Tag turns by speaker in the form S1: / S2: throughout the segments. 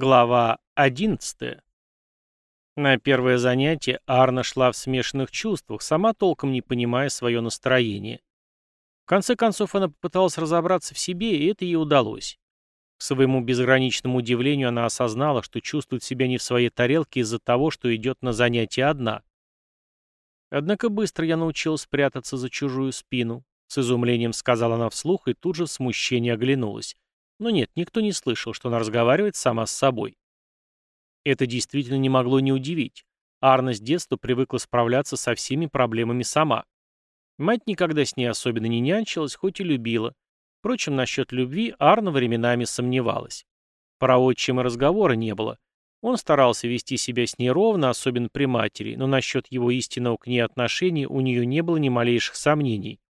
S1: Глава 11. На первое занятие Арна шла в смешанных чувствах, сама толком не понимая свое настроение. В конце концов она попыталась разобраться в себе, и это ей удалось. К своему безграничному удивлению она осознала, что чувствует себя не в своей тарелке из-за того, что идет на занятие одна. Однако быстро я научилась прятаться за чужую спину, с изумлением сказала она вслух и тут же в смущении оглянулась. Но нет, никто не слышал, что она разговаривает сама с собой. Это действительно не могло не удивить. Арна с детства привыкла справляться со всеми проблемами сама. Мать никогда с ней особенно не нянчилась, хоть и любила. Впрочем, насчет любви Арна временами сомневалась. Про отчима разговора не было. Он старался вести себя с ней ровно, особенно при матери, но насчет его истинного к ней отношения у нее не было ни малейших сомнений.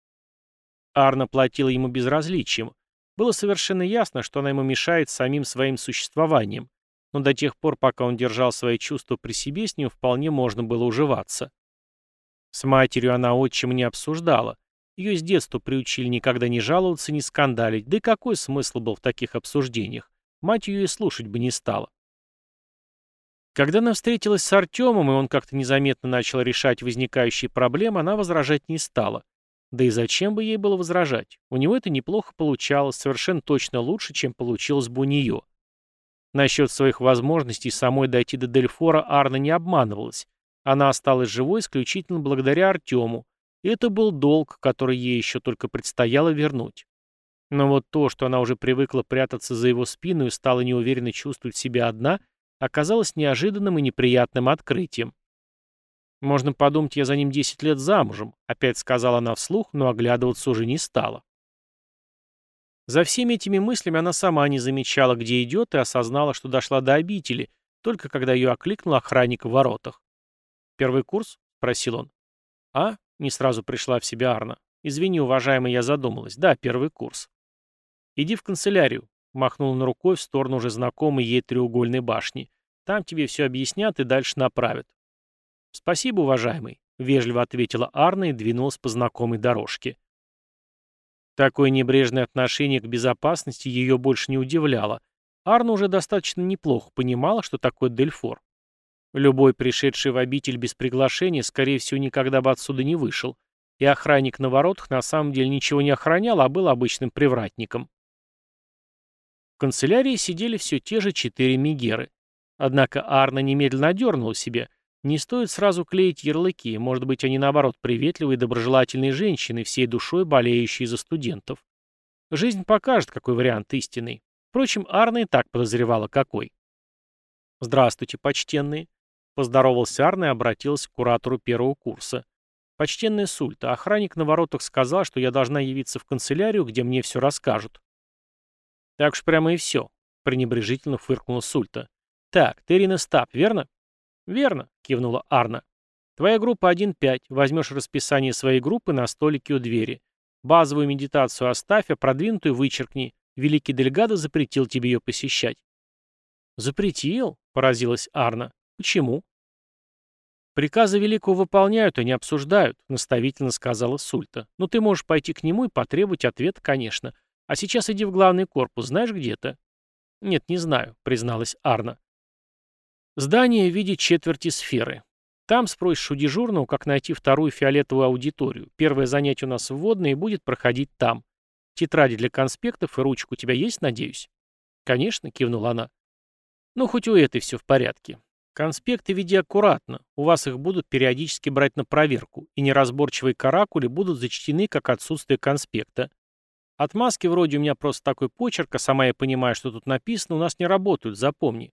S1: Арна платила ему безразличием, было совершенно ясно, что она ему мешает самим своим существованием, но до тех пор, пока он держал свои чувства при себе, с ним вполне можно было уживаться. С матерью она отчим не обсуждала. Ее с детства приучили никогда не жаловаться, не скандалить, да и какой смысл был в таких обсуждениях? Мать ее и слушать бы не стала. Когда она встретилась с Артемом, и он как-то незаметно начал решать возникающие проблемы, она возражать не стала. Да и зачем бы ей было возражать? У него это неплохо получалось, совершенно точно лучше, чем получилось бы у нее. Насчет своих возможностей самой дойти до Дельфора Арна не обманывалась. Она осталась живой исключительно благодаря Артему, и это был долг, который ей еще только предстояло вернуть. Но вот то, что она уже привыкла прятаться за его спину и стала неуверенно чувствовать себя одна, оказалось неожиданным и неприятным открытием. «Можно подумать, я за ним десять лет замужем», — опять сказала она вслух, но оглядываться уже не стала. За всеми этими мыслями она сама не замечала, где идет, и осознала, что дошла до обители, только когда ее окликнул охранник в воротах. «Первый курс?» — спросил он. «А?» — не сразу пришла в себя Арна. «Извини, уважаемый, я задумалась. Да, первый курс». «Иди в канцелярию», — махнул на рукой в сторону уже знакомой ей треугольной башни. «Там тебе все объяснят и дальше направят. «Спасибо, уважаемый», — вежливо ответила Арна и двинулась по знакомой дорожке. Такое небрежное отношение к безопасности ее больше не удивляло. Арна уже достаточно неплохо понимала, что такое Дельфор. Любой пришедший в обитель без приглашения, скорее всего, никогда бы отсюда не вышел, и охранник на воротах на самом деле ничего не охранял, а был обычным привратником. В канцелярии сидели все те же четыре мигеры. Однако Арна немедленно одернула себя. Не стоит сразу клеить ярлыки, может быть, они наоборот приветливые и доброжелательные женщины, всей душой болеющие за студентов. Жизнь покажет, какой вариант истинный. Впрочем, Арна и так подозревала, какой. «Здравствуйте, почтенные», — поздоровался Арна и обратился к куратору первого курса. «Почтенная Сульта, охранник на воротах сказал, что я должна явиться в канцелярию, где мне все расскажут». «Так уж прямо и все», — пренебрежительно фыркнула Сульта. «Так, ты Ирина Стап, верно?» «Верно», — кивнула Арна. «Твоя группа 1.5. Возьмешь расписание своей группы на столике у двери. Базовую медитацию оставь, а продвинутую вычеркни. Великий Дельгадо запретил тебе ее посещать». «Запретил?» — поразилась Арна. «Почему?» «Приказы Великого выполняют, а не обсуждают», — наставительно сказала Сульта. «Но ты можешь пойти к нему и потребовать ответа, конечно. А сейчас иди в главный корпус, знаешь где это?» «Нет, не знаю», — призналась Арна. Здание в виде четверти сферы. Там спросишь у дежурного, как найти вторую фиолетовую аудиторию. Первое занятие у нас вводное и будет проходить там. Тетради для конспектов и ручку у тебя есть, надеюсь? Конечно, кивнула она. Ну, хоть у этой все в порядке. Конспекты веди аккуратно. У вас их будут периодически брать на проверку, и неразборчивые каракули будут зачтены как отсутствие конспекта. Отмазки вроде у меня просто такой почерк, а сама я понимаю, что тут написано, у нас не работают, запомни.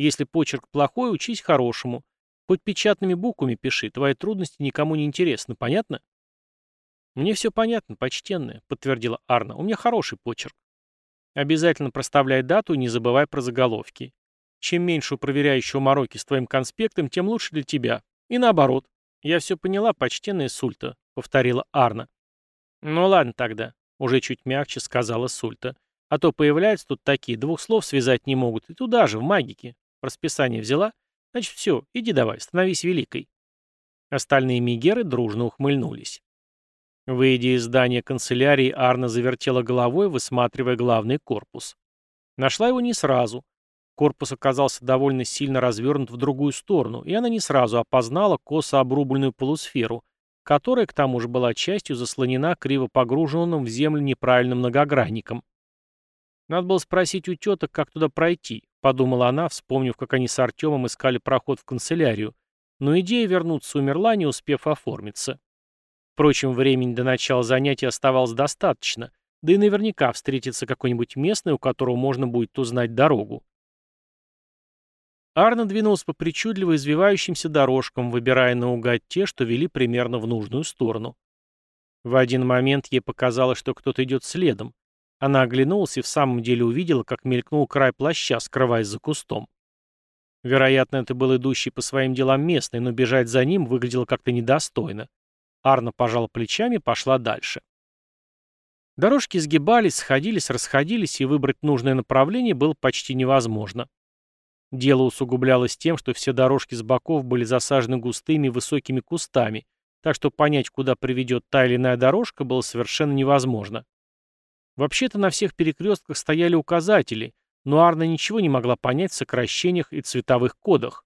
S1: Если почерк плохой, учись хорошему. Хоть печатными буквами пиши, твои трудности никому не интересны, понятно? Мне все понятно, почтенная, подтвердила Арна. У меня хороший почерк. Обязательно проставляй дату и не забывай про заголовки. Чем меньше у проверяющего мороки с твоим конспектом, тем лучше для тебя. И наоборот. Я все поняла, почтенная Сульта, повторила Арна. Ну ладно тогда, уже чуть мягче сказала Сульта. А то появляются тут такие, двух слов связать не могут, и туда же, в магике. Расписание взяла? Значит, все, иди давай, становись великой. Остальные мигеры дружно ухмыльнулись. Выйдя из здания канцелярии, Арна завертела головой, высматривая главный корпус. Нашла его не сразу. Корпус оказался довольно сильно развернут в другую сторону, и она не сразу опознала косо обрубленную полусферу, которая, к тому же, была частью заслонена криво погруженным в землю неправильным многогранником. Надо было спросить у теток, как туда пройти, подумала она, вспомнив, как они с Артемом искали проход в канцелярию, но идея вернуться умерла, не успев оформиться. Впрочем, времени до начала занятия оставалось достаточно, да и наверняка встретится какой-нибудь местный, у которого можно будет узнать дорогу. Арна двинулась по причудливо извивающимся дорожкам, выбирая наугад те, что вели примерно в нужную сторону. В один момент ей показалось, что кто-то идет следом. Она оглянулась и в самом деле увидела, как мелькнул край плаща, скрываясь за кустом. Вероятно, это был идущий по своим делам местный, но бежать за ним выглядело как-то недостойно. Арна пожала плечами и пошла дальше. Дорожки сгибались, сходились, расходились, и выбрать нужное направление было почти невозможно. Дело усугублялось тем, что все дорожки с боков были засажены густыми высокими кустами, так что понять, куда приведет та или иная дорожка, было совершенно невозможно. Вообще-то на всех перекрестках стояли указатели, но Арна ничего не могла понять в сокращениях и цветовых кодах.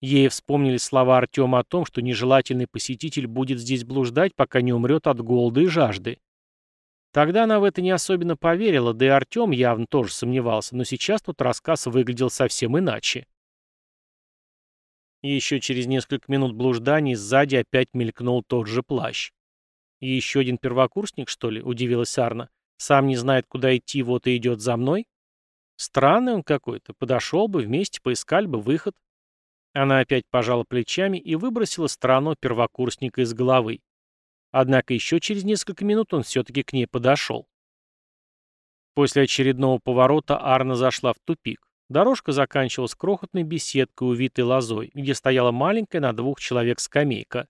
S1: Ей вспомнили слова Артема о том, что нежелательный посетитель будет здесь блуждать, пока не умрет от голода и жажды. Тогда она в это не особенно поверила, да и Артем явно тоже сомневался, но сейчас тут рассказ выглядел совсем иначе. Еще через несколько минут блужданий сзади опять мелькнул тот же плащ. «И еще один первокурсник, что ли?» — удивилась Арна. «Сам не знает, куда идти, вот и идет за мной?» «Странный он какой-то. Подошел бы, вместе поискали бы выход». Она опять пожала плечами и выбросила странного первокурсника из головы. Однако еще через несколько минут он все-таки к ней подошел. После очередного поворота Арна зашла в тупик. Дорожка заканчивалась крохотной беседкой, увитой лозой, где стояла маленькая на двух человек скамейка.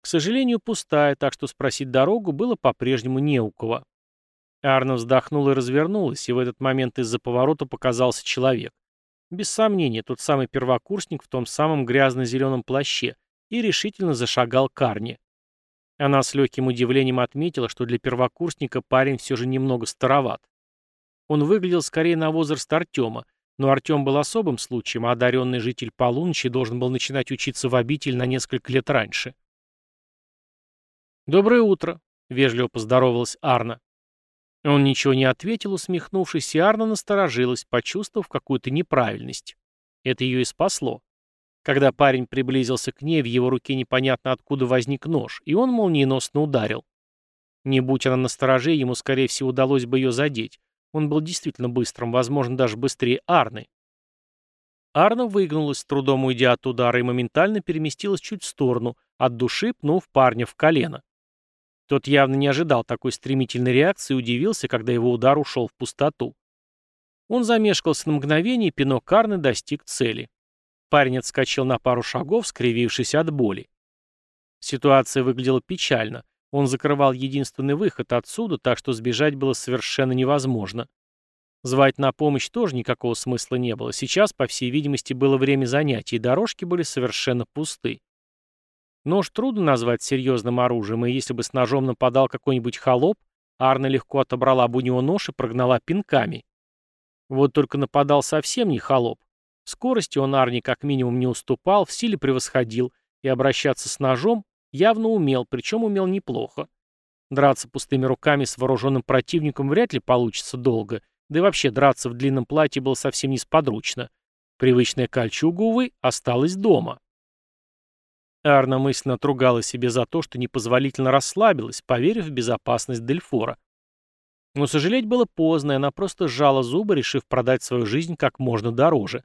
S1: К сожалению, пустая, так что спросить дорогу было по-прежнему не у кого. Арна вздохнула и развернулась, и в этот момент из-за поворота показался человек. Без сомнения, тот самый первокурсник в том самом грязно-зеленом плаще, и решительно зашагал к Арне. Она с легким удивлением отметила, что для первокурсника парень все же немного староват. Он выглядел скорее на возраст Артема, но Артем был особым случаем, а одаренный житель полуночи должен был начинать учиться в обитель на несколько лет раньше. «Доброе утро», — вежливо поздоровалась Арна. Он ничего не ответил, усмехнувшись, и Арна насторожилась, почувствовав какую-то неправильность. Это ее и спасло. Когда парень приблизился к ней, в его руке непонятно откуда возник нож, и он молниеносно ударил. Не будь она настороже, ему, скорее всего, удалось бы ее задеть. Он был действительно быстрым, возможно, даже быстрее Арны. Арна выгнулась, с трудом уйдя от удара, и моментально переместилась чуть в сторону, от души пнув парня в колено. Тот явно не ожидал такой стремительной реакции и удивился, когда его удар ушел в пустоту. Он замешкался на мгновение, и пинок Арны достиг цели. Парень отскочил на пару шагов, скривившись от боли. Ситуация выглядела печально. Он закрывал единственный выход отсюда, так что сбежать было совершенно невозможно. Звать на помощь тоже никакого смысла не было. Сейчас, по всей видимости, было время занятий, и дорожки были совершенно пусты. Нож трудно назвать серьезным оружием, и если бы с ножом нападал какой-нибудь холоп, Арна легко отобрала бы у него нож и прогнала пинками. Вот только нападал совсем не холоп. В скорости он Арни как минимум не уступал, в силе превосходил, и обращаться с ножом явно умел, причем умел неплохо. Драться пустыми руками с вооруженным противником вряд ли получится долго, да и вообще драться в длинном платье было совсем несподручно. Привычная кольчуга, увы, осталась дома. Арна мысленно отругала себе за то, что непозволительно расслабилась, поверив в безопасность Дельфора. Но сожалеть было поздно, и она просто сжала зубы, решив продать свою жизнь как можно дороже.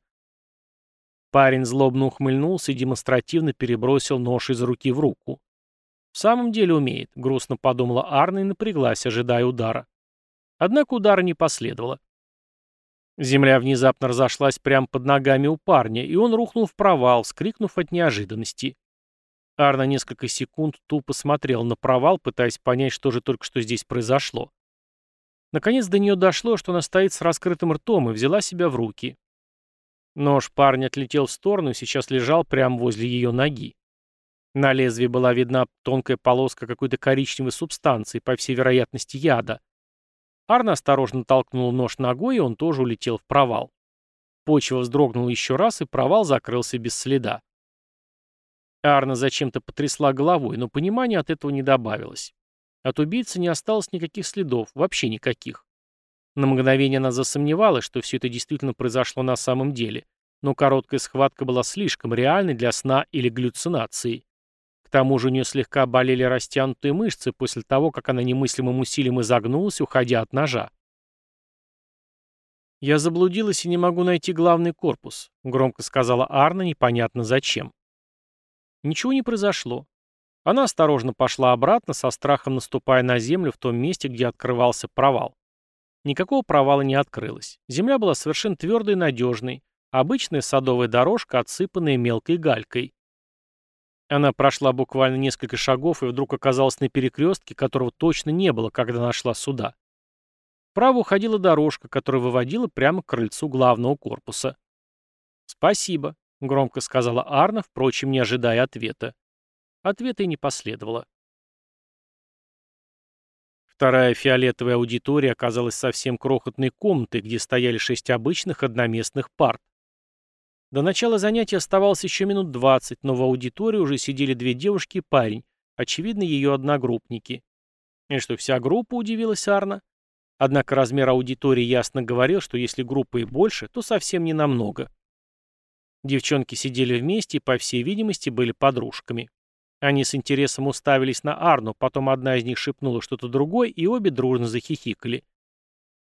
S1: Парень злобно ухмыльнулся и демонстративно перебросил нож из руки в руку. «В самом деле умеет», — грустно подумала Арна и напряглась, ожидая удара. Однако удара не последовало. Земля внезапно разошлась прямо под ногами у парня, и он рухнул в провал, вскрикнув от неожиданности. Арна несколько секунд тупо смотрел на провал, пытаясь понять, что же только что здесь произошло. Наконец до нее дошло, что она стоит с раскрытым ртом, и взяла себя в руки. Нож парня отлетел в сторону и сейчас лежал прямо возле ее ноги. На лезвии была видна тонкая полоска какой-то коричневой субстанции, по всей вероятности яда. Арна осторожно толкнул нож ногой, и он тоже улетел в провал. Почва вздрогнула еще раз, и провал закрылся без следа. Арна зачем-то потрясла головой, но понимания от этого не добавилось. От убийцы не осталось никаких следов, вообще никаких. На мгновение она засомневалась, что все это действительно произошло на самом деле, но короткая схватка была слишком реальной для сна или галлюцинации. К тому же у нее слегка болели растянутые мышцы после того, как она немыслимым усилием изогнулась, уходя от ножа. «Я заблудилась и не могу найти главный корпус», — громко сказала Арна, непонятно зачем. Ничего не произошло. Она осторожно пошла обратно, со страхом наступая на землю в том месте, где открывался провал. Никакого провала не открылось. Земля была совершенно твердой и надежной. Обычная садовая дорожка, отсыпанная мелкой галькой. Она прошла буквально несколько шагов и вдруг оказалась на перекрестке, которого точно не было, когда нашла сюда. Вправо уходила дорожка, которая выводила прямо к крыльцу главного корпуса. «Спасибо», — громко сказала Арна, впрочем, не ожидая ответа. Ответа и не последовало. Вторая фиолетовая аудитория оказалась совсем крохотной комнатой, где стояли шесть обычных одноместных парт. До начала занятия оставалось еще минут двадцать, но в аудитории уже сидели две девушки и парень, очевидно, ее одногруппники. И что, вся группа, удивилась Арна? Однако размер аудитории ясно говорил, что если группа и больше, то совсем не намного. Девчонки сидели вместе и, по всей видимости, были подружками. Они с интересом уставились на Арну, потом одна из них шепнула что-то другое, и обе дружно захихикали.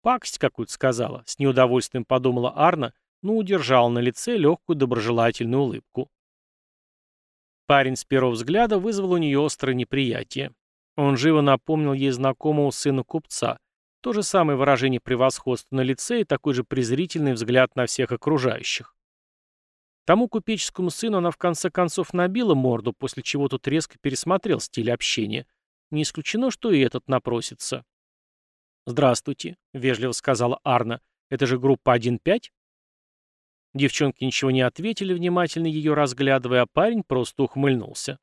S1: «Пакость какую-то сказала», — с неудовольствием подумала Арна, но удержал на лице легкую доброжелательную улыбку. Парень с первого взгляда вызвал у нее острое неприятие. Он живо напомнил ей знакомого сына купца. То же самое выражение превосходства на лице и такой же презрительный взгляд на всех окружающих. Тому купеческому сыну она в конце концов набила морду, после чего тот резко пересмотрел стиль общения. Не исключено, что и этот напросится. «Здравствуйте», — вежливо сказала Арна. «Это же группа 1.5?» Девчонки ничего не ответили, внимательно ее разглядывая, а парень просто ухмыльнулся.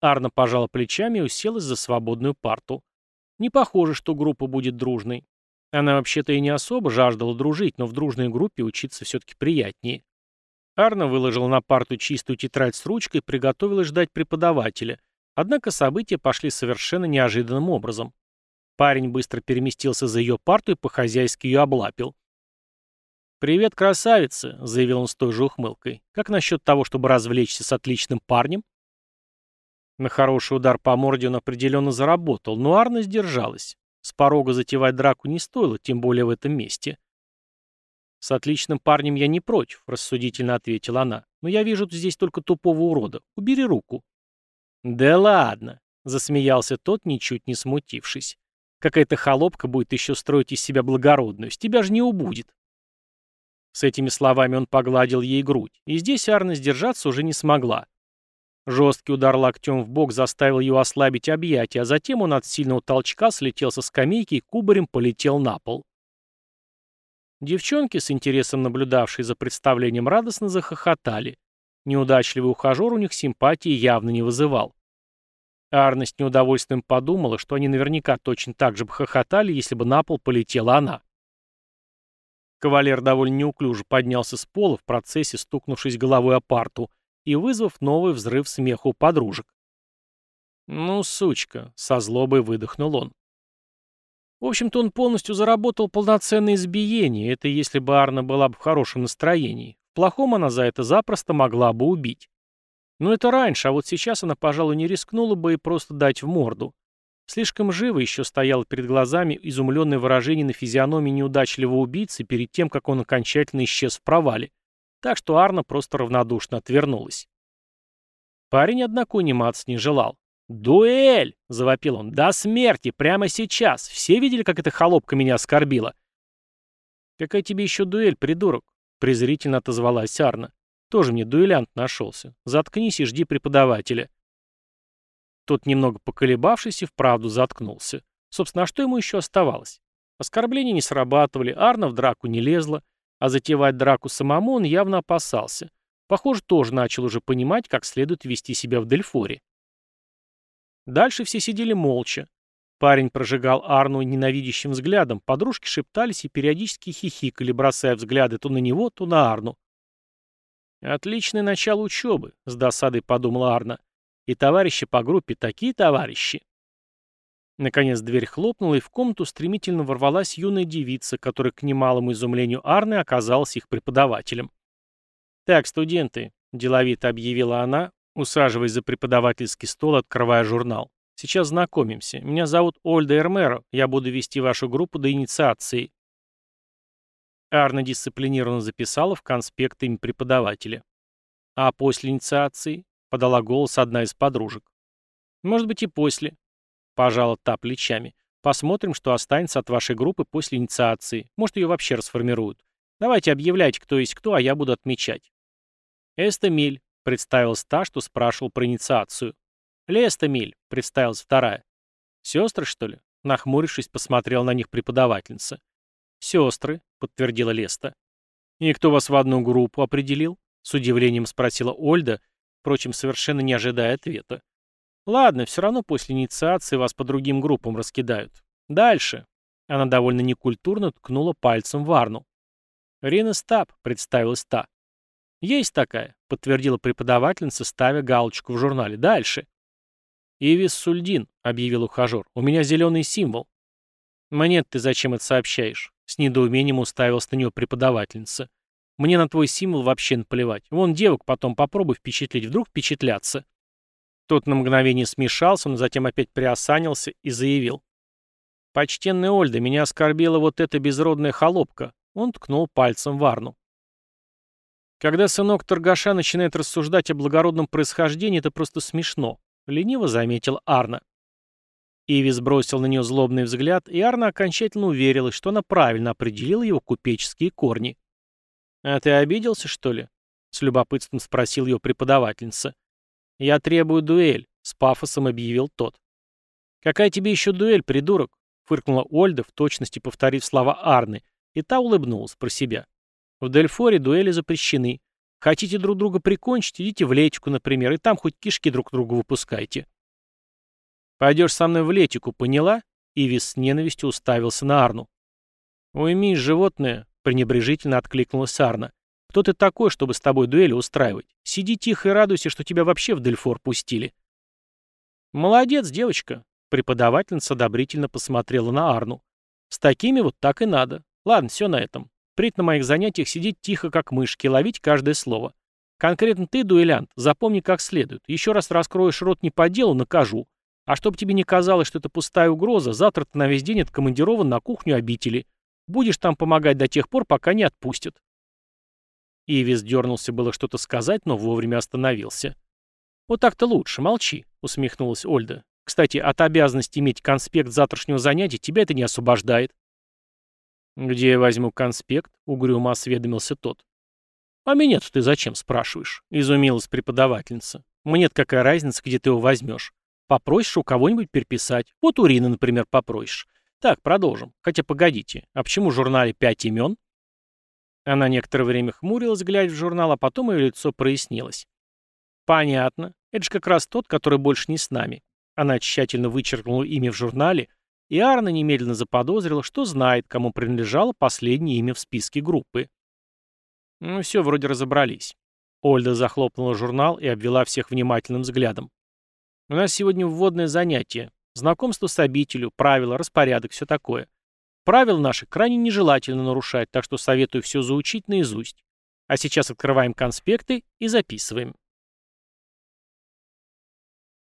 S1: Арна пожала плечами и уселась за свободную парту. Не похоже, что группа будет дружной. Она вообще-то и не особо жаждала дружить, но в дружной группе учиться все-таки приятнее. Арна выложила на парту чистую тетрадь с ручкой и приготовилась ждать преподавателя. Однако события пошли совершенно неожиданным образом. Парень быстро переместился за ее парту и по-хозяйски ее облапил. «Привет, красавица», — заявил он с той же ухмылкой. «Как насчет того, чтобы развлечься с отличным парнем?» На хороший удар по морде он определенно заработал, но Арна сдержалась. С порога затевать драку не стоило, тем более в этом месте. «С отличным парнем я не против», — рассудительно ответила она. «Но я вижу здесь только тупого урода. Убери руку». «Да ладно», — засмеялся тот, ничуть не смутившись. «Какая-то холопка будет еще строить из себя благородную. С тебя же не убудет». С этими словами он погладил ей грудь, и здесь Арна сдержаться уже не смогла. Жесткий удар локтем в бок заставил ее ослабить объятия, а затем он от сильного толчка слетел со скамейки и кубарем полетел на пол. Девчонки, с интересом наблюдавшие за представлением, радостно захохотали. Неудачливый ухажер у них симпатии явно не вызывал. Арна с неудовольствием подумала, что они наверняка точно так же бы хохотали, если бы на пол полетела она. Кавалер довольно неуклюже поднялся с пола в процессе, стукнувшись головой о парту и вызвав новый взрыв смеха у подружек. «Ну, сучка», — со злобой выдохнул он. В общем-то, он полностью заработал полноценное избиение, это если бы Арна была бы в хорошем настроении. В плохом она за это запросто могла бы убить. Но это раньше, а вот сейчас она, пожалуй, не рискнула бы и просто дать в морду. Слишком живо еще стояло перед глазами изумленное выражение на физиономии неудачливого убийцы перед тем, как он окончательно исчез в провале. Так что Арна просто равнодушно отвернулась. Парень, однако, униматься не желал. «Дуэль!» — завопил он. «До смерти! Прямо сейчас! Все видели, как эта холопка меня оскорбила?» «Какая тебе еще дуэль, придурок?» — презрительно отозвалась Арна. «Тоже мне дуэлянт нашелся. Заткнись и жди преподавателя». Тот, немного поколебавшись, и вправду заткнулся. Собственно, а что ему еще оставалось? Оскорбления не срабатывали, Арна в драку не лезла, а затевать драку самому он явно опасался. Похоже, тоже начал уже понимать, как следует вести себя в Дельфоре. Дальше все сидели молча. Парень прожигал Арну ненавидящим взглядом, подружки шептались и периодически хихикали, бросая взгляды то на него, то на Арну. «Отличное начало учебы», — с досадой подумала Арна. «И товарищи по группе такие товарищи». Наконец дверь хлопнула, и в комнату стремительно ворвалась юная девица, которая, к немалому изумлению Арны, оказалась их преподавателем. «Так, студенты», — деловито объявила она, усаживаясь за преподавательский стол, открывая журнал. «Сейчас знакомимся. Меня зовут Ольда Эрмеро. Я буду вести вашу группу до инициации». Арна дисциплинированно записала в конспект имя преподавателя. «А после инициации?» — подала голос одна из подружек. «Может быть и после», Пожала та плечами. Посмотрим, что останется от вашей группы после инициации. Может, ее вообще расформируют. Давайте объявляйте, кто есть кто, а я буду отмечать. Эста Миль, представилась та, что спрашивал про инициацию. Леста Миль, представилась вторая. Сестры, что ли? Нахмурившись, посмотрел на них преподавательница. «Сестры», — подтвердила Леста. «И кто вас в одну группу определил?» — с удивлением спросила Ольда, впрочем, совершенно не ожидая ответа. Ладно, все равно после инициации вас по другим группам раскидают. Дальше. Она довольно некультурно ткнула пальцем в Арну. «Рина Стаб», — представилась та. «Есть такая», — подтвердила преподавательница, ставя галочку в журнале. «Дальше». «Ивис Сульдин», — объявил ухажер. «У меня зеленый символ». «Мне ты зачем это сообщаешь?» С недоумением уставилась на него преподавательница. «Мне на твой символ вообще наплевать. Вон девок потом попробуй впечатлить. Вдруг впечатлятся». Тот на мгновение смешался, но затем опять приосанился и заявил. «Почтенная Ольда, меня оскорбила вот эта безродная холопка». Он ткнул пальцем в Арну. Когда сынок торгаша начинает рассуждать о благородном происхождении, это просто смешно, лениво заметил Арна. Иви сбросил на нее злобный взгляд, и Арна окончательно уверилась, что она правильно определила его купеческие корни. «А ты обиделся, что ли?» — с любопытством спросил ее преподавательница. «Я требую дуэль», — с пафосом объявил тот. «Какая тебе еще дуэль, придурок?» — фыркнула Ольда, в точности повторив слова Арны, и та улыбнулась про себя. «В Дельфоре дуэли запрещены. Хотите друг друга прикончить, идите в летику, например, и там хоть кишки друг другу выпускайте». «Пойдешь со мной в летику, поняла?» Ивис с ненавистью уставился на Арну. «Уймись, животное», — пренебрежительно откликнулась Арна. Кто ты такой, чтобы с тобой дуэли устраивать? Сиди тихо и радуйся, что тебя вообще в Дельфор пустили. Молодец, девочка. Преподавательница одобрительно посмотрела на Арну. С такими вот так и надо. Ладно, все на этом. Впредь на моих занятиях сидеть тихо, как мышки, ловить каждое слово. Конкретно ты, дуэлянт, запомни как следует. Еще раз раскроешь рот не по делу, накажу. А чтобы тебе не казалось, что это пустая угроза, завтра ты на весь день откомандирован на кухню обители. Будешь там помогать до тех пор, пока не отпустят. Ивис дернулся было что-то сказать, но вовремя остановился. «Вот так-то лучше, молчи», — усмехнулась Ольда. «Кстати, от обязанности иметь конспект завтрашнего занятия тебя это не освобождает». «Где я возьму конспект?» — угрюмо осведомился тот. «А меня-то ты зачем спрашиваешь?» — изумилась преподавательница. «Мне-то какая разница, где ты его возьмешь? Попросишь у кого-нибудь переписать. Вот у Рины, например, попросишь. Так, продолжим. Хотя погодите, а почему в журнале пять имен?» Она некоторое время хмурилась, глядя в журнал, а потом ее лицо прояснилось. «Понятно. Это же как раз тот, который больше не с нами». Она тщательно вычеркнула имя в журнале, и Арна немедленно заподозрила, что знает, кому принадлежало последнее имя в списке группы. Ну все, вроде разобрались. Ольда захлопнула журнал и обвела всех внимательным взглядом. У нас сегодня вводное занятие. Знакомство с обителю, правила, распорядок, все такое. Правила наши крайне нежелательно нарушать, так что советую все заучить наизусть. А сейчас открываем конспекты и записываем.